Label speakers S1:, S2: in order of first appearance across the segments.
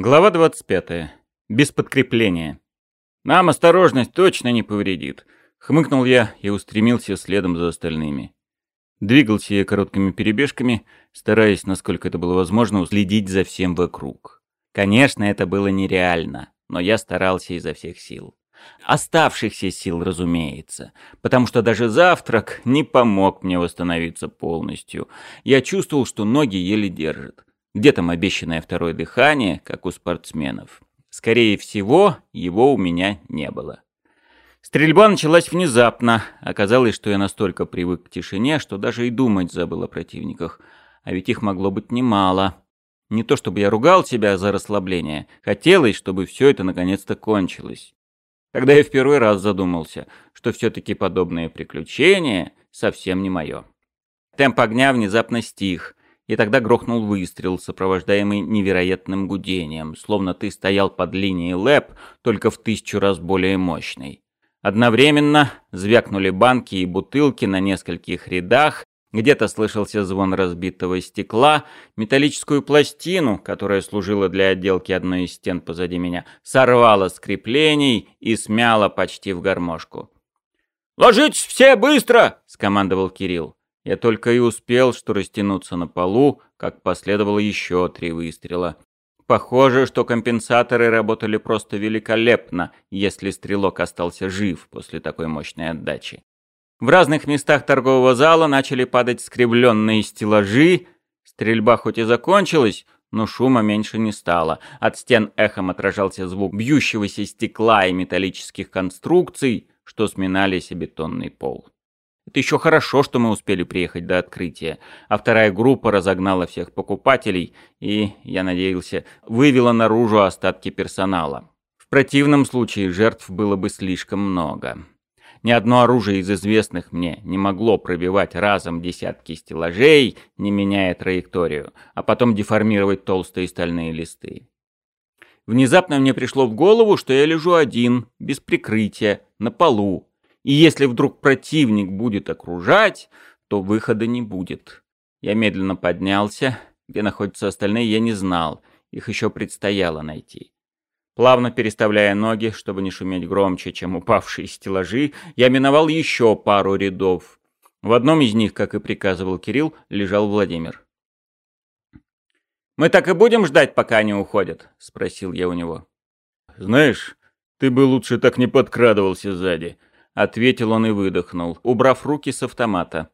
S1: Глава 25. Без подкрепления. «Нам осторожность точно не повредит», — хмыкнул я и устремился следом за остальными. Двигался я короткими перебежками, стараясь, насколько это было возможно, уследить за всем вокруг. Конечно, это было нереально, но я старался изо всех сил. Оставшихся сил, разумеется, потому что даже завтрак не помог мне восстановиться полностью. Я чувствовал, что ноги еле держат. Где там обещанное второе дыхание, как у спортсменов? Скорее всего, его у меня не было. Стрельба началась внезапно. Оказалось, что я настолько привык к тишине, что даже и думать забыл о противниках. А ведь их могло быть немало. Не то чтобы я ругал себя за расслабление. Хотелось, чтобы все это наконец-то кончилось. Тогда я в первый раз задумался, что все-таки подобные приключения совсем не мое. Темп огня внезапно стих, и тогда грохнул выстрел, сопровождаемый невероятным гудением, словно ты стоял под линией ЛЭП, только в тысячу раз более мощной. Одновременно звякнули банки и бутылки на нескольких рядах, где-то слышался звон разбитого стекла, металлическую пластину, которая служила для отделки одной из стен позади меня, сорвала с креплений и смяла почти в гармошку. «Ложитесь все быстро!» — скомандовал Кирилл. Я только и успел, что растянуться на полу, как последовало еще три выстрела. Похоже, что компенсаторы работали просто великолепно, если стрелок остался жив после такой мощной отдачи. В разных местах торгового зала начали падать скребленные стеллажи. Стрельба хоть и закончилась, но шума меньше не стало. От стен эхом отражался звук бьющегося стекла и металлических конструкций, что сминались о бетонный пол. Это еще хорошо, что мы успели приехать до открытия, а вторая группа разогнала всех покупателей и, я надеялся, вывела наружу остатки персонала. В противном случае жертв было бы слишком много. Ни одно оружие из известных мне не могло пробивать разом десятки стеллажей, не меняя траекторию, а потом деформировать толстые стальные листы. Внезапно мне пришло в голову, что я лежу один, без прикрытия, на полу, и если вдруг противник будет окружать, то выхода не будет. Я медленно поднялся. Где находятся остальные, я не знал. Их еще предстояло найти. Плавно переставляя ноги, чтобы не шуметь громче, чем упавшие стеллажи, я миновал еще пару рядов. В одном из них, как и приказывал Кирилл, лежал Владимир. «Мы так и будем ждать, пока они уходят?» — спросил я у него.
S2: «Знаешь, ты бы лучше так не подкрадывался сзади», ответил он и выдохнул, убрав руки с автомата.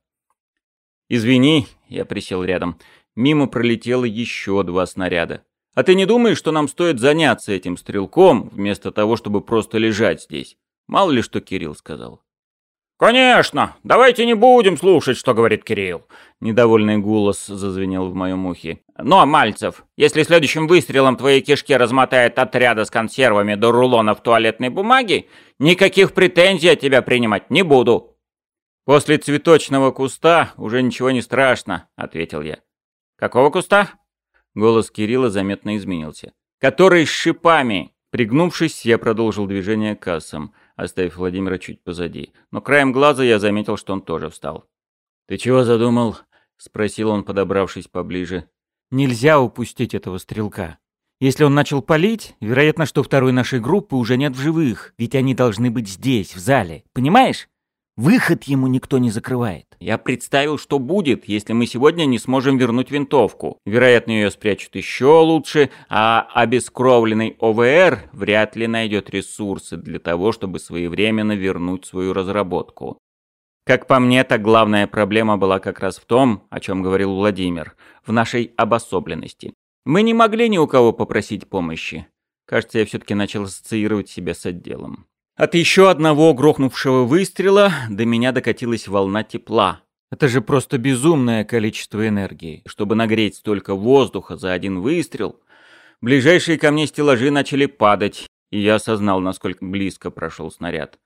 S1: «Извини», — я присел рядом, — мимо пролетело еще два снаряда. «А ты не думаешь, что нам стоит заняться этим стрелком, вместо того, чтобы просто лежать здесь? Мало ли что Кирилл сказал».
S3: «Конечно! Давайте не будем слушать, что говорит Кирилл!»
S1: Недовольный голос зазвенел в моем ухе.
S3: «Но, Мальцев, если следующим выстрелом твои кишки размотает отряда с консервами до рулонов туалетной бумаги, никаких претензий от тебя принимать не буду!»
S1: «После цветочного куста уже ничего не страшно», — ответил я.
S3: «Какого куста?»
S1: Голос Кирилла заметно изменился. «Который с шипами!» Пригнувшись, я продолжил движение к кассам оставив Владимира чуть позади. Но краем глаза я заметил, что он тоже встал.
S2: «Ты чего задумал?» — спросил он, подобравшись поближе.
S4: «Нельзя упустить этого стрелка. Если он начал палить, вероятно, что второй нашей группы уже нет в живых, ведь они должны быть здесь, в зале. Понимаешь? Выход ему никто не закрывает.
S1: Я представил, что будет, если мы сегодня не сможем вернуть винтовку. Вероятно, ее спрячут еще лучше, а обескровленный ОВР вряд ли найдет ресурсы для того, чтобы своевременно вернуть свою разработку. Как по мне, так главная проблема была как раз в том, о чем говорил Владимир, в нашей обособленности. Мы не могли ни у кого попросить помощи. Кажется, я все-таки начал ассоциировать себя с отделом. От еще одного грохнувшего выстрела до меня докатилась волна тепла. Это же просто безумное количество энергии. Чтобы нагреть столько воздуха за один выстрел, ближайшие ко мне стеллажи начали падать, и я осознал, насколько близко прошел снаряд.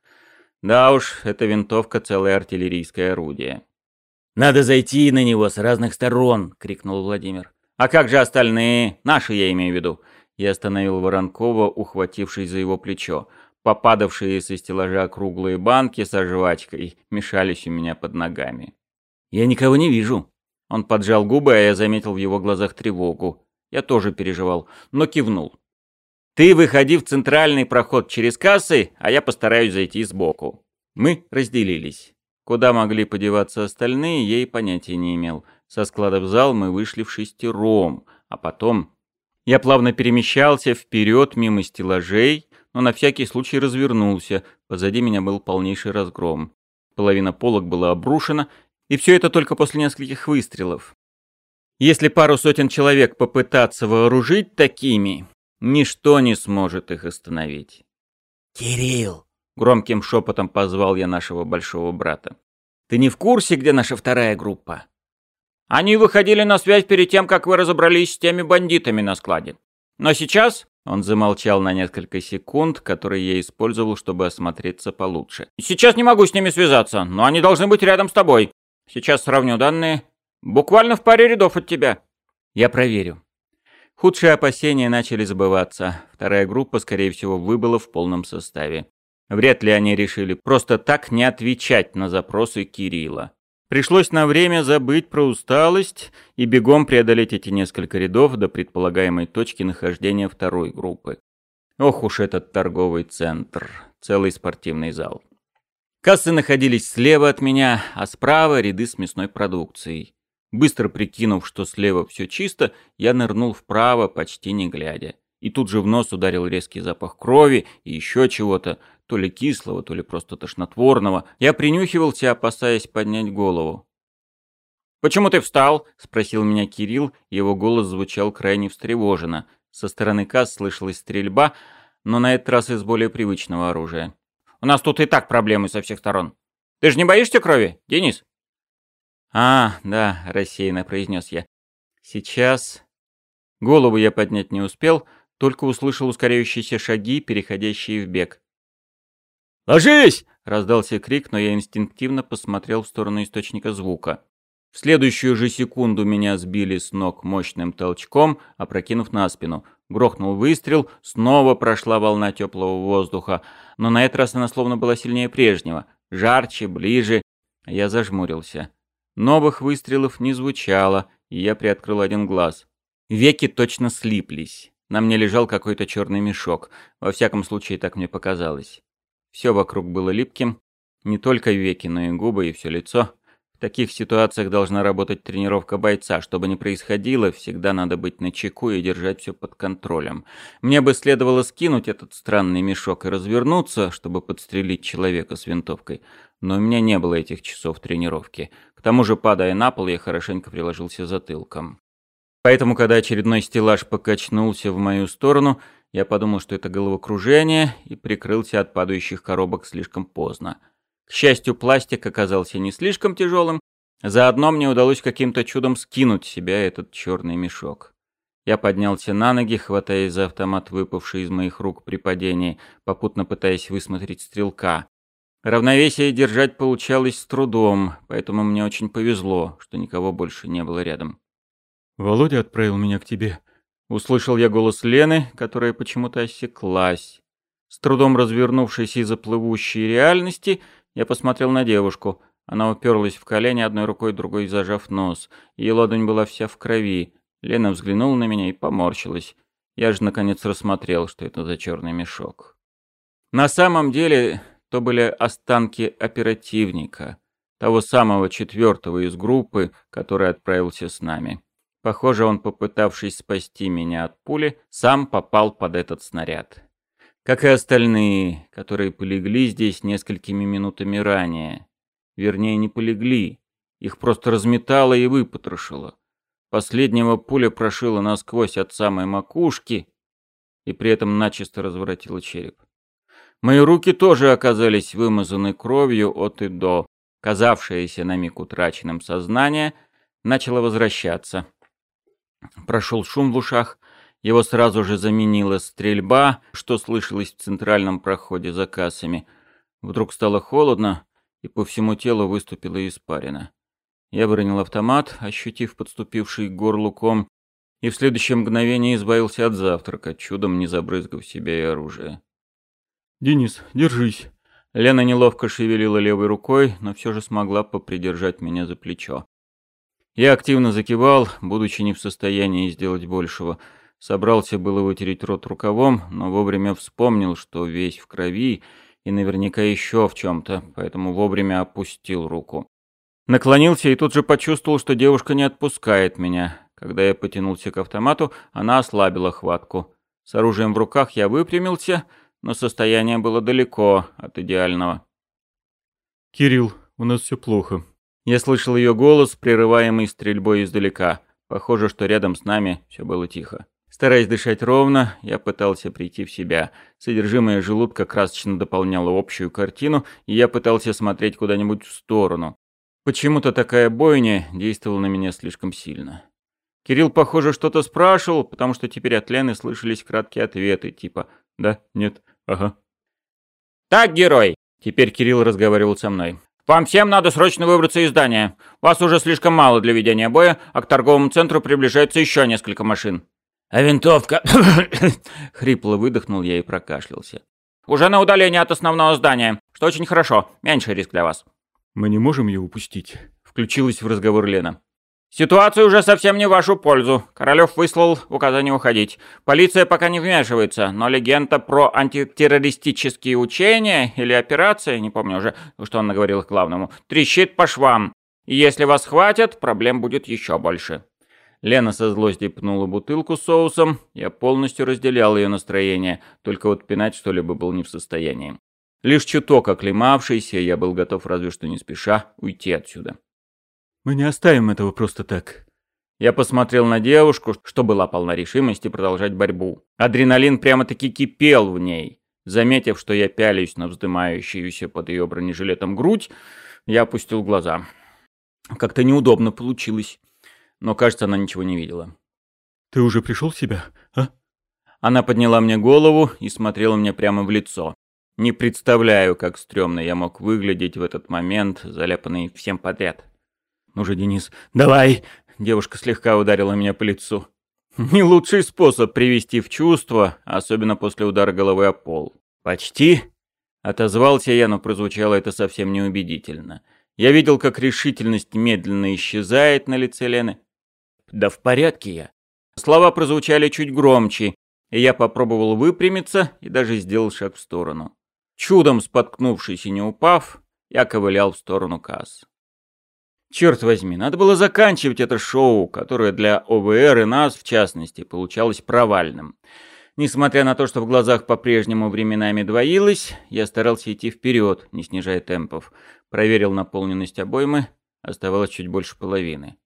S1: Да уж, эта винтовка целое артиллерийское орудие.
S2: «Надо зайти на него с разных сторон!» — крикнул Владимир.
S1: «А как же остальные? Наши, я имею в виду!» Я остановил Воронкова, ухватившись за его плечо. Попадавшие со стеллажа круглые банки со жвачкой мешались у меня под ногами.
S2: «Я никого не вижу».
S1: Он поджал губы, а я заметил в его глазах тревогу. Я тоже переживал, но кивнул. Ты выходи в центральный проход через кассы, а я постараюсь зайти сбоку. Мы разделились. Куда могли подеваться остальные, я и понятия не имел. Со склада в зал мы вышли в шестером, а потом... Я плавно перемещался вперед мимо стеллажей, но на всякий случай развернулся. Позади меня был полнейший разгром. Половина полок была обрушена, и все это только после нескольких выстрелов. Если пару сотен человек попытаться вооружить такими, Ничто не сможет их остановить.
S3: «Кирилл!»
S1: — громким шепотом позвал я нашего большого брата. «Ты не в курсе, где наша вторая группа?»
S3: «Они выходили на связь перед тем, как вы разобрались с теми бандитами на складе. Но сейчас...»
S1: Он замолчал на несколько секунд, которые я использовал, чтобы осмотреться получше.
S3: «Сейчас не могу с ними связаться, но они должны быть рядом с тобой. Сейчас сравню данные. Буквально в паре рядов от тебя».
S1: «Я проверю», Худшие опасения начали забываться. Вторая группа, скорее всего, выбыла в полном составе. Вряд ли они решили просто так не отвечать на запросы Кирилла. Пришлось на время забыть про усталость и бегом преодолеть эти несколько рядов до предполагаемой точки нахождения второй группы. Ох уж этот торговый центр, целый спортивный зал. Кассы находились слева от меня, а справа ряды с мясной продукцией. Быстро прикинув, что слева все чисто, я нырнул вправо, почти не глядя. И тут же в нос ударил резкий запах крови и еще чего-то, то ли кислого, то ли просто тошнотворного. Я принюхивался, опасаясь поднять голову.
S3: «Почему ты встал?»
S1: — спросил меня Кирилл, его голос звучал крайне встревоженно. Со стороны касс слышалась стрельба, но на этот раз из более привычного оружия.
S3: «У нас тут и так проблемы со всех сторон. Ты же не боишься крови, Денис?»
S1: «А, да», — рассеянно произнес я. «Сейчас...» Голову я поднять не успел, только услышал ускоряющиеся шаги, переходящие в бег.
S2: «Ложись!»
S1: — раздался крик, но я инстинктивно посмотрел в сторону источника звука. В следующую же секунду меня сбили с ног мощным толчком, опрокинув на спину. Грохнул выстрел, снова прошла волна теплого воздуха, но на этот раз она словно была сильнее прежнего. Жарче, ближе. Я зажмурился. Новых выстрелов не звучало, и я приоткрыл один глаз. Веки точно слиплись. На мне лежал какой-то черный мешок. Во всяком случае, так мне показалось. Все вокруг было липким. Не только веки, но и губы, и все лицо. В таких ситуациях должна работать тренировка бойца. Что бы ни происходило, всегда надо быть начеку и держать все под контролем. Мне бы следовало скинуть этот странный мешок и развернуться, чтобы подстрелить человека с винтовкой. Но у меня не было этих часов тренировки. К тому же, падая на пол, я хорошенько приложился затылком. Поэтому, когда очередной стеллаж покачнулся в мою сторону, я подумал, что это головокружение, и прикрылся от падающих коробок слишком поздно. К счастью, пластик оказался не слишком тяжелым, заодно мне удалось каким-то чудом скинуть с себя этот черный мешок. Я поднялся на ноги, хватаясь за автомат, выпавший из моих рук при падении, попутно пытаясь высмотреть стрелка. Равновесие держать получалось с трудом, поэтому мне очень повезло, что никого больше не было рядом.
S2: «Володя отправил меня к тебе», —
S1: услышал я голос Лены, которая почему-то осеклась. С трудом развернувшись из-за плывущей реальности, я посмотрел на девушку. Она уперлась в колени одной рукой, другой зажав нос. Ее ладонь была вся в крови. Лена взглянула на меня и поморщилась. Я же наконец рассмотрел, что это за черный мешок. На самом деле, то были останки оперативника, того самого четвертого из группы, который отправился с нами. Похоже, он, попытавшись спасти меня от пули, сам попал под этот снаряд. Как и остальные, которые полегли здесь несколькими минутами ранее. Вернее, не полегли, их просто разметало и выпотрошило. Последнего пуля прошила насквозь от самой макушки и при этом начисто разворотила череп. Мои руки тоже оказались вымазаны кровью от и до. Казавшееся на миг утраченным сознание начало возвращаться. Прошел шум в ушах, его сразу же заменила стрельба, что слышалось в центральном проходе за кассами. Вдруг стало холодно, и по всему телу выступила испарина. Я выронил автомат, ощутив подступивший к горлу ком, и в следующее мгновение избавился от завтрака, чудом не забрызгав себя и оружие.
S2: «Денис, держись».
S1: Лена неловко шевелила левой рукой, но все же смогла попридержать меня за плечо. Я активно закивал, будучи не в состоянии сделать большего. Собрался было вытереть рот рукавом, но вовремя вспомнил, что весь в крови и наверняка еще в чем-то, поэтому вовремя опустил руку. Наклонился и тут же почувствовал, что девушка не отпускает меня. Когда я потянулся к автомату, она ослабила хватку. С оружием в руках я выпрямился, но состояние было далеко от идеального.
S2: «Кирилл, у нас все плохо».
S1: Я слышал ее голос, прерываемый стрельбой издалека. Похоже, что рядом с нами все было тихо. Стараясь дышать ровно, я пытался прийти в себя. Содержимое желудка красочно дополняло общую картину, и я пытался смотреть куда-нибудь в сторону. Почему-то такая бойня действовала на меня слишком сильно. Кирилл, похоже, что-то спрашивал, потому что теперь от Лены слышались краткие ответы, типа «да», «нет», «ага».
S3: «Так, герой!»
S1: Теперь Кирилл разговаривал со мной.
S3: «Вам всем надо срочно выбраться из здания. Вас уже слишком мало для ведения боя, а к торговому центру приближается еще несколько машин».
S1: «А винтовка?» Хрипло выдохнул я и прокашлялся.
S3: «Уже на удалении от основного здания, что очень хорошо, меньше риск для вас».
S2: «Мы не можем ее упустить», —
S1: включилась в разговор Лена.
S3: «Ситуация уже совсем не в вашу пользу. Королёв выслал указание уходить. Полиция пока не вмешивается, но легенда про антитеррористические учения или операции, не помню уже, что он наговорил главному, трещит по швам. И если вас хватит, проблем будет еще больше».
S1: Лена со злостью пнула бутылку с соусом. Я полностью разделял ее настроение, только вот пинать что-либо был не в состоянии. Лишь чуток оклемавшийся, я был готов разве что не спеша уйти отсюда.
S2: «Мы не оставим этого просто так».
S1: Я посмотрел на девушку, что была полна решимости продолжать борьбу. Адреналин прямо-таки кипел в ней. Заметив, что я пялюсь на вздымающуюся под ее бронежилетом грудь, я опустил глаза. Как-то неудобно получилось. Но, кажется, она ничего не видела.
S2: «Ты уже пришел в себя, а?»
S1: Она подняла мне голову и смотрела мне прямо в лицо. Не представляю, как стрёмно я мог выглядеть в этот момент, заляпанный всем подряд. «Ну же, Денис, давай!» Девушка слегка ударила меня по лицу. Не лучший способ привести в чувство, особенно после удара головы о пол. «Почти?» Отозвался я, но прозвучало это совсем неубедительно. Я видел, как решительность медленно исчезает на лице Лены. «Да в порядке я». Слова прозвучали чуть громче, и я попробовал выпрямиться и даже сделал шаг в сторону. Чудом споткнувшись и не упав, я ковылял в сторону касс. Черт возьми, надо было заканчивать это шоу, которое для ОВР и нас, в частности, получалось провальным. Несмотря на то, что в глазах по-прежнему временами двоилось, я старался идти вперед, не снижая темпов. Проверил наполненность обоймы, оставалось чуть больше половины.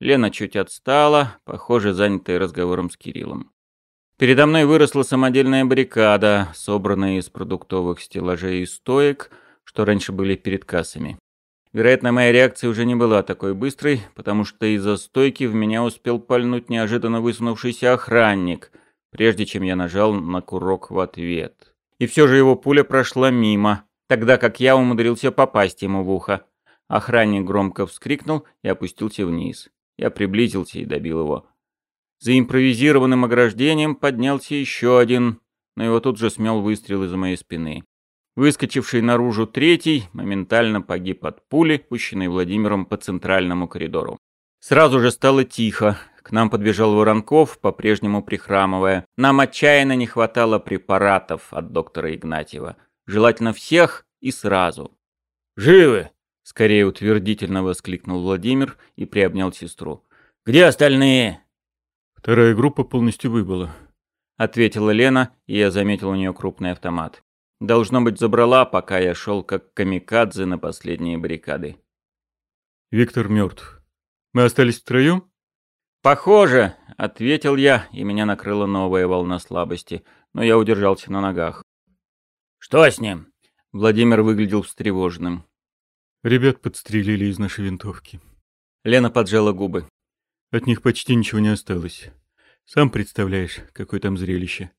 S1: Лена чуть отстала, похоже, занятая разговором с Кириллом. Передо мной выросла самодельная баррикада, собранная из продуктовых стеллажей и стоек, что раньше были перед кассами. Вероятно, моя реакция уже не была такой быстрой, потому что из-за стойки в меня успел пальнуть неожиданно высунувшийся охранник, прежде чем я нажал на курок в ответ. И все же его пуля прошла мимо, тогда как я умудрился попасть ему в ухо. Охранник громко вскрикнул и опустился вниз. Я приблизился и добил его. За импровизированным ограждением поднялся еще один, но его тут же смел выстрел из-за моей спины. Выскочивший наружу третий моментально погиб от пули, пущенной Владимиром по центральному коридору. Сразу же стало тихо. К нам подбежал Воронков, по-прежнему прихрамывая. Нам отчаянно не хватало препаратов от доктора Игнатьева. Желательно всех и сразу.
S2: «Живы!»
S1: — скорее утвердительно воскликнул Владимир и приобнял сестру. «Где остальные?»
S2: «Вторая группа полностью выбыла», —
S1: ответила Лена, и я заметил у нее крупный автомат. Должно быть, забрала, пока я шел как камикадзе на последние баррикады.
S2: «Виктор мертв. Мы остались втроем?»
S1: «Похоже», — ответил я, и меня накрыла новая волна слабости, но я удержался на ногах.
S3: «Что с ним?»
S1: Владимир выглядел встревоженным.
S2: «Ребят подстрелили из нашей винтовки».
S1: Лена поджала губы.
S2: От них почти ничего не осталось. Сам представляешь, какое там зрелище.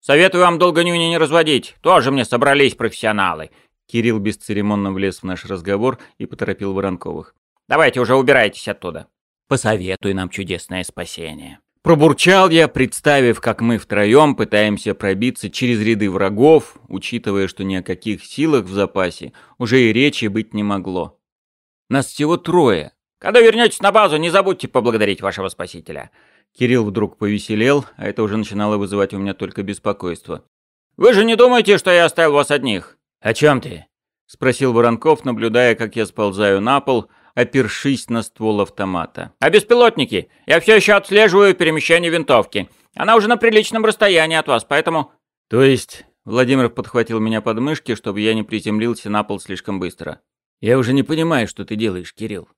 S3: Советую вам долго нюни не разводить. Тоже мне собрались профессионалы.
S1: Кирилл бесцеремонно влез в наш разговор и поторопил Воронковых.
S3: Давайте уже убирайтесь оттуда. Посоветуй нам чудесное спасение.
S1: Пробурчал я, представив, как мы втроем пытаемся пробиться через ряды врагов, учитывая, что ни о каких силах в запасе уже и речи быть не могло. Нас всего трое,
S3: когда вернетесь на базу, не забудьте поблагодарить вашего спасителя.
S1: Кирилл вдруг повеселел, а это уже начинало вызывать у меня только беспокойство.
S3: «Вы же не думаете, что я оставил вас одних?»
S1: «О чем ты?» — спросил Воронков, наблюдая, как я сползаю на пол, опершись на ствол автомата.
S3: «А беспилотники? Я все еще отслеживаю перемещение винтовки. Она уже на приличном расстоянии от вас, поэтому...»
S1: «То есть...» — Владимир подхватил меня под мышки, чтобы я не приземлился на пол слишком быстро. «Я уже не понимаю, что ты делаешь, Кирилл».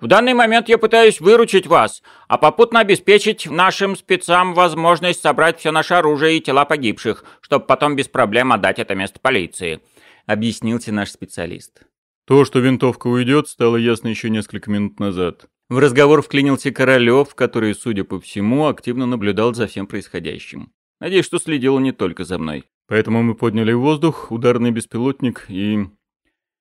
S3: В данный момент я пытаюсь выручить вас, а попутно обеспечить нашим спецам возможность собрать все наше оружие и тела погибших, чтобы потом без проблем отдать это место полиции», — объяснился наш специалист.
S2: То, что винтовка уйдет, стало ясно еще несколько минут назад.
S1: В разговор вклинился Королёв, который, судя по всему, активно наблюдал за всем происходящим. Надеюсь, что следил не только за мной.
S2: Поэтому мы подняли в воздух ударный беспилотник и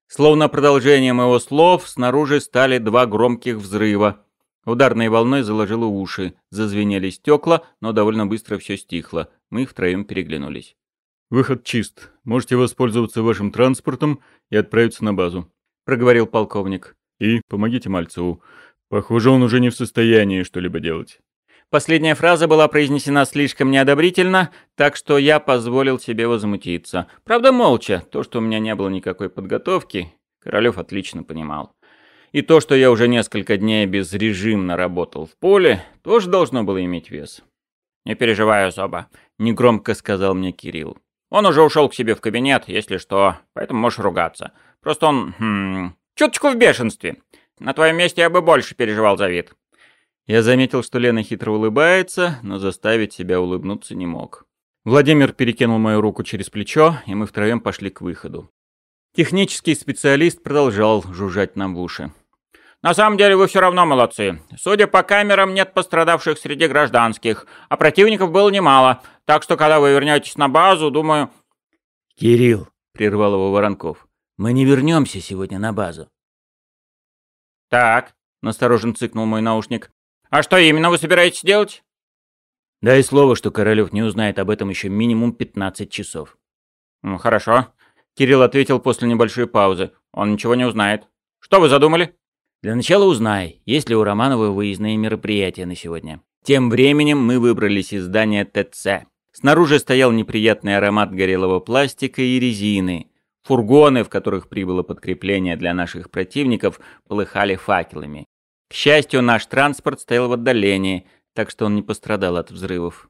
S1: Словно продолжением его слов, снаружи стали два громких взрыва. Ударной волной заложило уши, зазвенели стекла, но довольно быстро все стихло. Мы втроем переглянулись.
S2: «Выход чист. Можете воспользоваться вашим транспортом и отправиться на базу», —
S1: проговорил полковник.
S2: «И помогите Мальцеву. Похоже, он уже не в состоянии что-либо делать».
S1: Последняя фраза была произнесена слишком неодобрительно, так что я позволил себе возмутиться. Правда, молча. То, что у меня не было никакой подготовки, Королёв отлично понимал. И то, что я уже несколько дней безрежимно работал в поле, тоже должно было иметь вес.
S3: «Не переживай особо», —
S1: негромко сказал мне Кирилл.
S3: «Он уже ушел к себе в кабинет, если что, поэтому можешь ругаться. Просто он, хм, чуточку в бешенстве. На твоем месте я бы больше переживал за вид».
S1: Я заметил, что Лена хитро улыбается, но заставить себя улыбнуться не мог. Владимир перекинул мою руку через плечо, и мы втроем пошли к выходу. Технический специалист продолжал жужжать нам в уши.
S3: «На самом деле вы все равно молодцы. Судя по камерам, нет пострадавших среди гражданских, а противников было немало, так что когда вы вернетесь на базу, думаю...»
S1: «Кирилл», — прервал его Воронков, — «мы не вернемся сегодня на базу».
S3: «Так», — насторожен цыкнул мой наушник, а что именно вы собираетесь делать?
S1: Дай слово, что Королёв не узнает об этом еще минимум 15 часов.
S3: Ну, хорошо. Кирилл ответил после небольшой паузы. Он ничего не узнает. Что вы задумали?
S1: Для начала узнай, есть ли у Романова выездные мероприятия на сегодня. Тем временем мы выбрались из здания ТЦ. Снаружи стоял неприятный аромат горелого пластика и резины. Фургоны, в которых прибыло подкрепление для наших противников, полыхали факелами. К счастью, наш транспорт стоял в отдалении, так что он не пострадал от взрывов.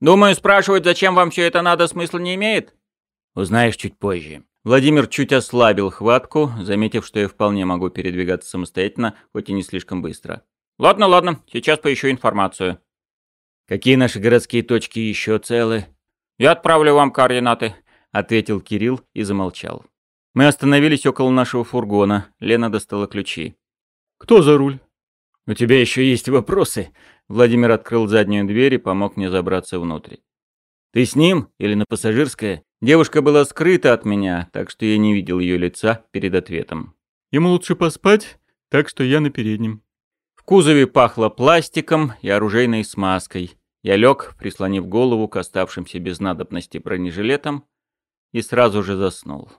S3: «Думаю, спрашивать, зачем вам все это надо, смысла не имеет?»
S1: «Узнаешь чуть позже». Владимир чуть ослабил хватку, заметив, что я вполне могу передвигаться самостоятельно, хоть и не слишком быстро.
S3: «Ладно, ладно, сейчас поищу информацию».
S1: «Какие наши городские точки еще целы?»
S3: «Я отправлю вам координаты», —
S1: ответил Кирилл и замолчал. Мы остановились около нашего фургона. Лена достала ключи.
S2: «Кто за руль?»
S1: «У тебя еще есть вопросы?» Владимир открыл заднюю дверь и помог мне забраться внутрь. «Ты с ним или на пассажирское?» Девушка была скрыта от меня, так что я не видел ее лица перед ответом.
S2: «Ему лучше поспать, так что я на переднем».
S1: В кузове пахло пластиком и оружейной смазкой. Я лег, прислонив голову к оставшимся без надобности бронежилетам, и сразу же заснул.